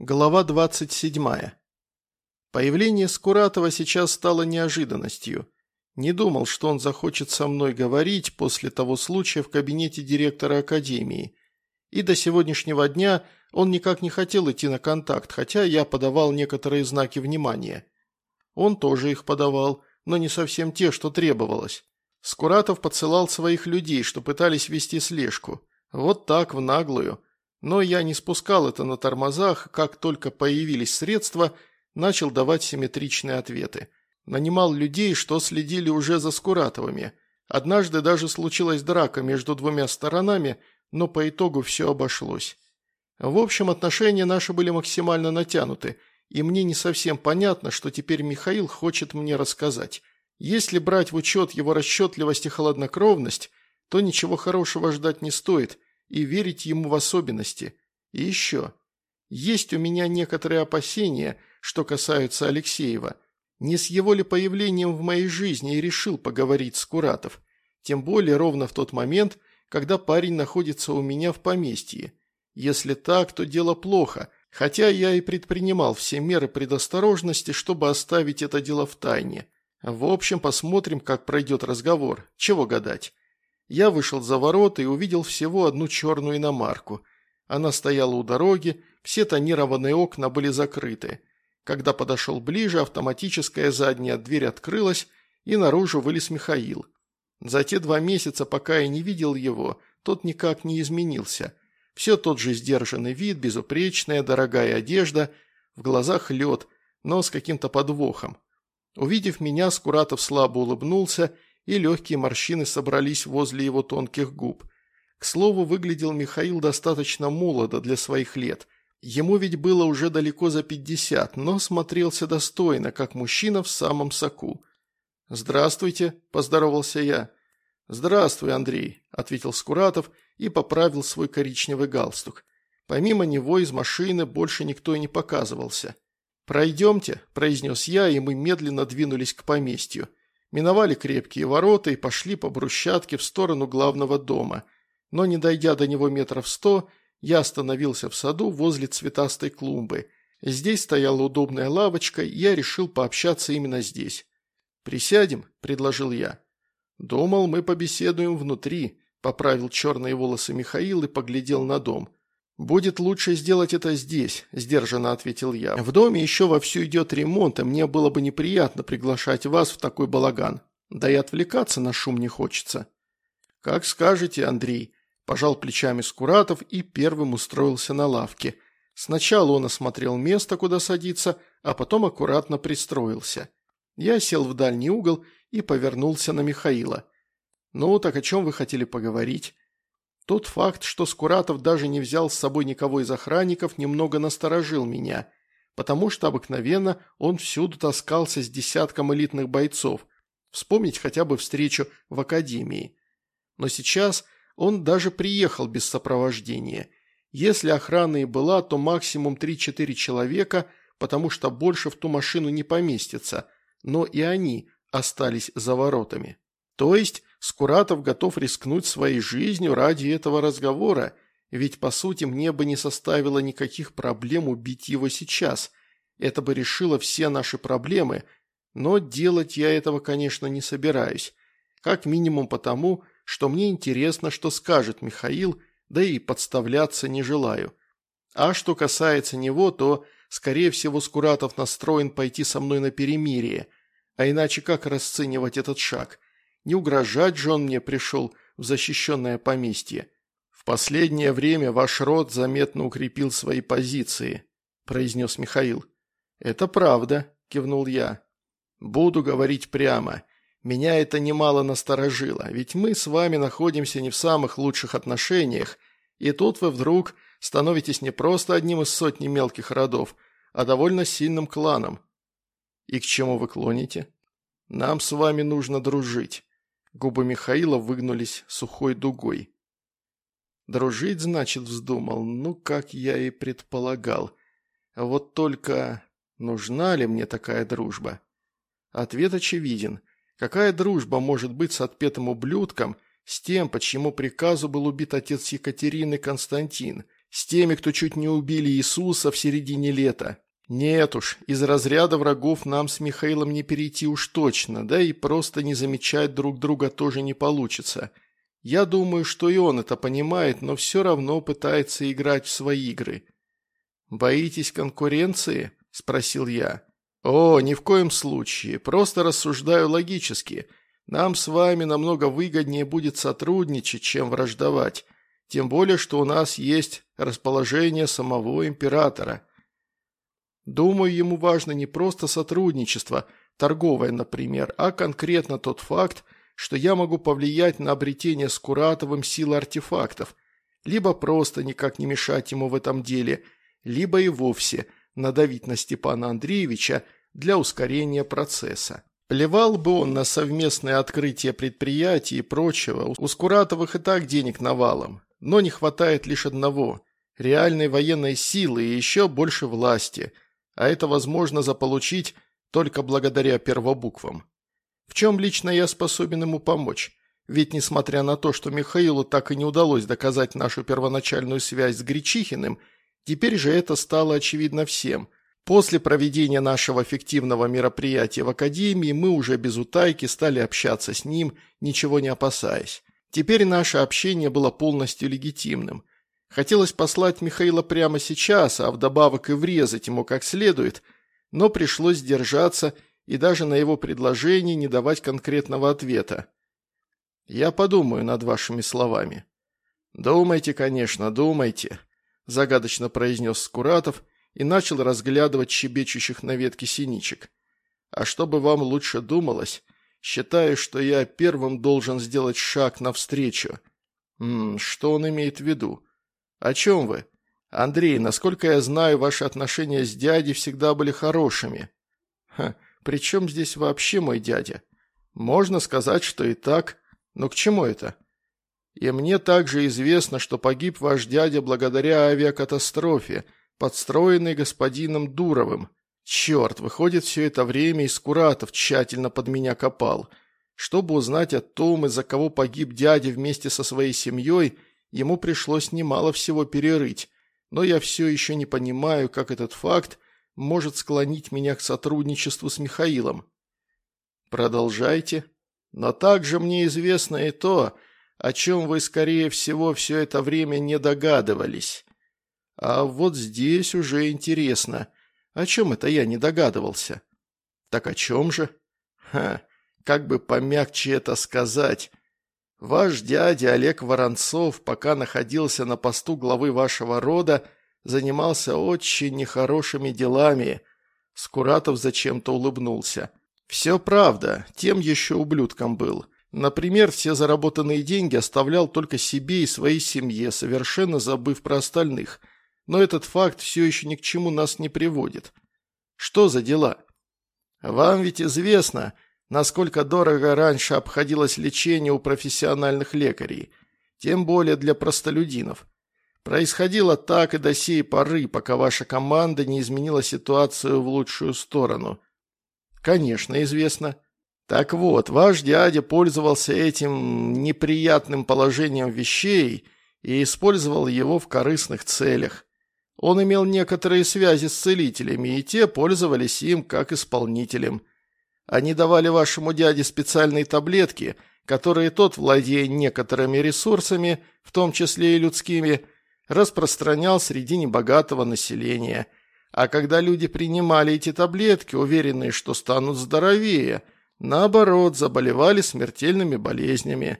Глава 27. Появление Скуратова сейчас стало неожиданностью. Не думал, что он захочет со мной говорить после того случая в кабинете директора академии. И до сегодняшнего дня он никак не хотел идти на контакт, хотя я подавал некоторые знаки внимания. Он тоже их подавал, но не совсем те, что требовалось. Скуратов подсылал своих людей, что пытались вести слежку. Вот так, в наглую – но я не спускал это на тормозах, как только появились средства, начал давать симметричные ответы. Нанимал людей, что следили уже за Скуратовыми. Однажды даже случилась драка между двумя сторонами, но по итогу все обошлось. В общем, отношения наши были максимально натянуты, и мне не совсем понятно, что теперь Михаил хочет мне рассказать. Если брать в учет его расчетливость и холоднокровность, то ничего хорошего ждать не стоит – и верить ему в особенности. И еще. Есть у меня некоторые опасения, что касаются Алексеева. Не с его ли появлением в моей жизни и решил поговорить с Куратов. Тем более ровно в тот момент, когда парень находится у меня в поместье. Если так, то дело плохо, хотя я и предпринимал все меры предосторожности, чтобы оставить это дело в тайне. В общем, посмотрим, как пройдет разговор. Чего гадать. Я вышел за ворота и увидел всего одну черную иномарку. Она стояла у дороги, все тонированные окна были закрыты. Когда подошел ближе, автоматическая задняя дверь открылась, и наружу вылез Михаил. За те два месяца, пока я не видел его, тот никак не изменился. Все тот же сдержанный вид, безупречная, дорогая одежда, в глазах лед, но с каким-то подвохом. Увидев меня, Скуратов слабо улыбнулся и легкие морщины собрались возле его тонких губ. К слову, выглядел Михаил достаточно молодо для своих лет. Ему ведь было уже далеко за пятьдесят, но смотрелся достойно, как мужчина в самом соку. «Здравствуйте», – поздоровался я. «Здравствуй, Андрей», – ответил Скуратов и поправил свой коричневый галстук. Помимо него из машины больше никто и не показывался. «Пройдемте», – произнес я, и мы медленно двинулись к поместью миновали крепкие ворота и пошли по брусчатке в сторону главного дома. Но не дойдя до него метров сто, я остановился в саду возле цветастой клумбы. Здесь стояла удобная лавочка, и я решил пообщаться именно здесь. «Присядем», – предложил я. «Думал, мы побеседуем внутри», – поправил черные волосы Михаил и поглядел на дом. «Будет лучше сделать это здесь», – сдержанно ответил я. «В доме еще вовсю идет ремонт, и мне было бы неприятно приглашать вас в такой балаган. Да и отвлекаться на шум не хочется». «Как скажете, Андрей», – пожал плечами Скуратов и первым устроился на лавке. Сначала он осмотрел место, куда садиться, а потом аккуратно пристроился. Я сел в дальний угол и повернулся на Михаила. «Ну, так о чем вы хотели поговорить?» Тот факт, что Скуратов даже не взял с собой никого из охранников, немного насторожил меня, потому что обыкновенно он всюду таскался с десятком элитных бойцов, вспомнить хотя бы встречу в академии. Но сейчас он даже приехал без сопровождения. Если охрана и была, то максимум 3-4 человека, потому что больше в ту машину не поместится, но и они остались за воротами. То есть Скуратов готов рискнуть своей жизнью ради этого разговора, ведь, по сути, мне бы не составило никаких проблем убить его сейчас. Это бы решило все наши проблемы, но делать я этого, конечно, не собираюсь. Как минимум потому, что мне интересно, что скажет Михаил, да и подставляться не желаю. А что касается него, то, скорее всего, Скуратов настроен пойти со мной на перемирие. А иначе как расценивать этот шаг? Не угрожать же он мне пришел в защищенное поместье. В последнее время ваш род заметно укрепил свои позиции», – произнес Михаил. «Это правда», – кивнул я. «Буду говорить прямо. Меня это немало насторожило, ведь мы с вами находимся не в самых лучших отношениях, и тут вы вдруг становитесь не просто одним из сотни мелких родов, а довольно сильным кланом. И к чему вы клоните? Нам с вами нужно дружить. Губы Михаила выгнулись сухой дугой. Дружить, значит, вздумал, ну, как я и предполагал. Вот только нужна ли мне такая дружба? Ответ очевиден. Какая дружба может быть с отпетым ублюдком, с тем, по чьему приказу был убит отец Екатерины Константин, С теми, кто чуть не убили Иисуса в середине лета. Нет уж, из разряда врагов нам с Михаилом не перейти уж точно, да и просто не замечать друг друга тоже не получится. Я думаю, что и он это понимает, но все равно пытается играть в свои игры. «Боитесь конкуренции?» – спросил я. «О, ни в коем случае. Просто рассуждаю логически. Нам с вами намного выгоднее будет сотрудничать, чем враждовать. Тем более, что у нас есть расположение самого императора. Думаю, ему важно не просто сотрудничество, торговое, например, а конкретно тот факт, что я могу повлиять на обретение Скуратовым силы артефактов, либо просто никак не мешать ему в этом деле, либо и вовсе надавить на Степана Андреевича для ускорения процесса. Плевал бы он на совместное открытие предприятий и прочего, у Скуратовых и так денег навалом, но не хватает лишь одного – реальной военной силы и еще больше власти, а это возможно заполучить только благодаря первобуквам. В чем лично я способен ему помочь? Ведь несмотря на то, что Михаилу так и не удалось доказать нашу первоначальную связь с Гречихиным, теперь же это стало очевидно всем – После проведения нашего фиктивного мероприятия в Академии мы уже без утайки стали общаться с ним, ничего не опасаясь. Теперь наше общение было полностью легитимным. Хотелось послать Михаила прямо сейчас, а вдобавок и врезать ему как следует, но пришлось сдержаться и даже на его предложение не давать конкретного ответа. «Я подумаю над вашими словами». «Думайте, конечно, думайте», – загадочно произнес Скуратов – и начал разглядывать щебечущих на ветке синичек. «А чтобы вам лучше думалось, считаю, что я первым должен сделать шаг навстречу». «Ммм, что он имеет в виду? О чем вы? Андрей, насколько я знаю, ваши отношения с дядей всегда были хорошими». «Ха, при чем здесь вообще мой дядя? Можно сказать, что и так, но к чему это?» «И мне также известно, что погиб ваш дядя благодаря авиакатастрофе», подстроенный господином Дуровым. Черт, выходит, все это время из Куратов тщательно под меня копал. Чтобы узнать о том, из-за кого погиб дядя вместе со своей семьей, ему пришлось немало всего перерыть. Но я все еще не понимаю, как этот факт может склонить меня к сотрудничеству с Михаилом. Продолжайте. Но также мне известно и то, о чем вы, скорее всего, все это время не догадывались. А вот здесь уже интересно. О чем это я не догадывался? Так о чем же? Ха, как бы помягче это сказать. Ваш дядя Олег Воронцов, пока находился на посту главы вашего рода, занимался очень нехорошими делами. Скуратов зачем-то улыбнулся. Все правда, тем еще ублюдком был. Например, все заработанные деньги оставлял только себе и своей семье, совершенно забыв про остальных – но этот факт все еще ни к чему нас не приводит. Что за дела? Вам ведь известно, насколько дорого раньше обходилось лечение у профессиональных лекарей, тем более для простолюдинов. Происходило так и до сей поры, пока ваша команда не изменила ситуацию в лучшую сторону. Конечно, известно. Так вот, ваш дядя пользовался этим неприятным положением вещей и использовал его в корыстных целях. Он имел некоторые связи с целителями, и те пользовались им как исполнителем. Они давали вашему дяде специальные таблетки, которые тот, владея некоторыми ресурсами, в том числе и людскими, распространял среди небогатого населения. А когда люди принимали эти таблетки, уверенные, что станут здоровее, наоборот, заболевали смертельными болезнями.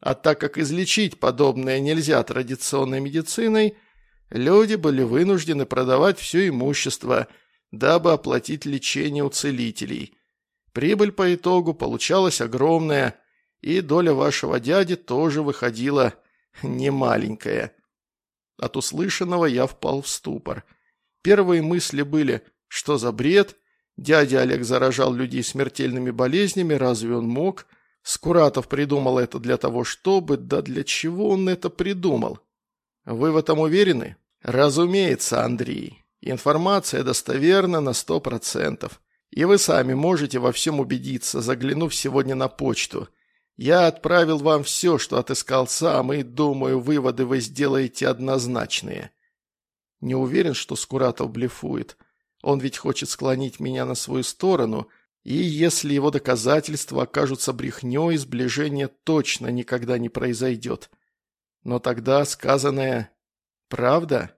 А так как излечить подобное нельзя традиционной медициной – Люди были вынуждены продавать все имущество, дабы оплатить лечение у целителей. Прибыль по итогу получалась огромная, и доля вашего дяди тоже выходила немаленькая. От услышанного я впал в ступор. Первые мысли были, что за бред? Дядя Олег заражал людей смертельными болезнями, разве он мог? Скуратов придумал это для того, чтобы... Да для чего он это придумал? Вы в этом уверены? Разумеется, Андрей. Информация достоверна на сто процентов. И вы сами можете во всем убедиться, заглянув сегодня на почту. Я отправил вам все, что отыскал сам, и, думаю, выводы вы сделаете однозначные. Не уверен, что Скуратов блефует. Он ведь хочет склонить меня на свою сторону, и если его доказательства окажутся брехней, сближение точно никогда не произойдет. Но тогда сказанное «правда»?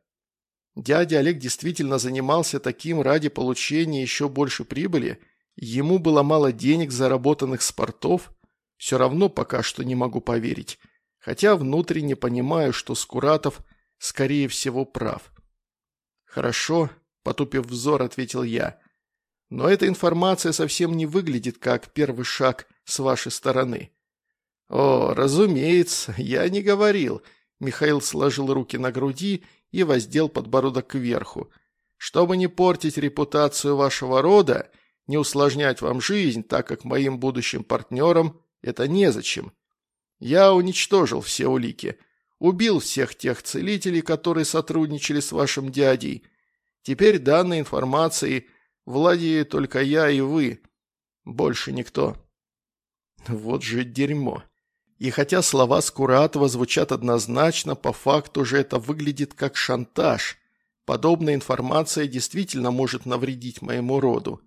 Дядя Олег действительно занимался таким ради получения еще больше прибыли, ему было мало денег, заработанных с портов, все равно пока что не могу поверить, хотя внутренне понимаю, что Скуратов, скорее всего, прав. «Хорошо», – потупив взор, ответил я, – «но эта информация совсем не выглядит как первый шаг с вашей стороны». «О, разумеется, я не говорил», – Михаил сложил руки на груди и воздел подбородок кверху. «Чтобы не портить репутацию вашего рода, не усложнять вам жизнь, так как моим будущим партнерам это незачем. Я уничтожил все улики, убил всех тех целителей, которые сотрудничали с вашим дядей. Теперь данной информацией владею только я и вы, больше никто». Вот же дерьмо. И хотя слова Скуратова звучат однозначно, по факту же это выглядит как шантаж. Подобная информация действительно может навредить моему роду.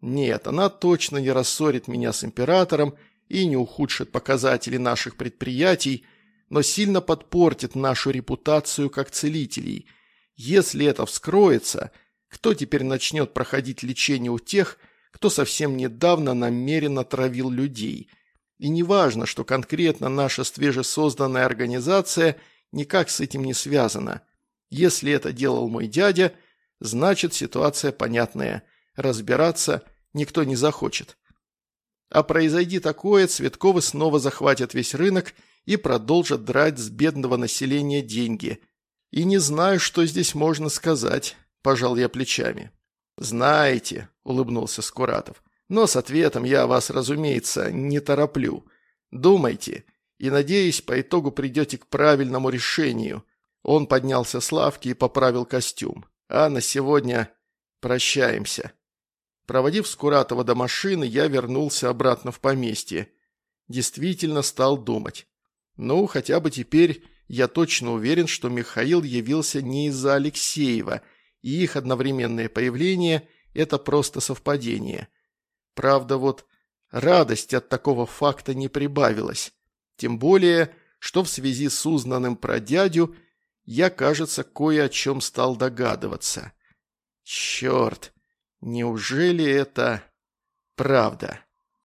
Нет, она точно не рассорит меня с императором и не ухудшит показатели наших предприятий, но сильно подпортит нашу репутацию как целителей. Если это вскроется, кто теперь начнет проходить лечение у тех, кто совсем недавно намеренно травил людей – и не важно, что конкретно наша свежесозданная организация никак с этим не связана. Если это делал мой дядя, значит ситуация понятная. Разбираться никто не захочет. А произойди такое, Цветковы снова захватят весь рынок и продолжат драть с бедного населения деньги. И не знаю, что здесь можно сказать, пожал я плечами. «Знаете», – улыбнулся Скуратов, но с ответом я вас, разумеется, не тороплю. Думайте, и, надеюсь, по итогу придете к правильному решению. Он поднялся с лавки и поправил костюм. А на сегодня прощаемся. Проводив Скуратова до машины, я вернулся обратно в поместье. Действительно стал думать. Ну, хотя бы теперь я точно уверен, что Михаил явился не из-за Алексеева, и их одновременное появление – это просто совпадение – Правда, вот радости от такого факта не прибавилось. Тем более, что в связи с узнанным про дядю я, кажется, кое о чем стал догадываться. Черт, неужели это правда?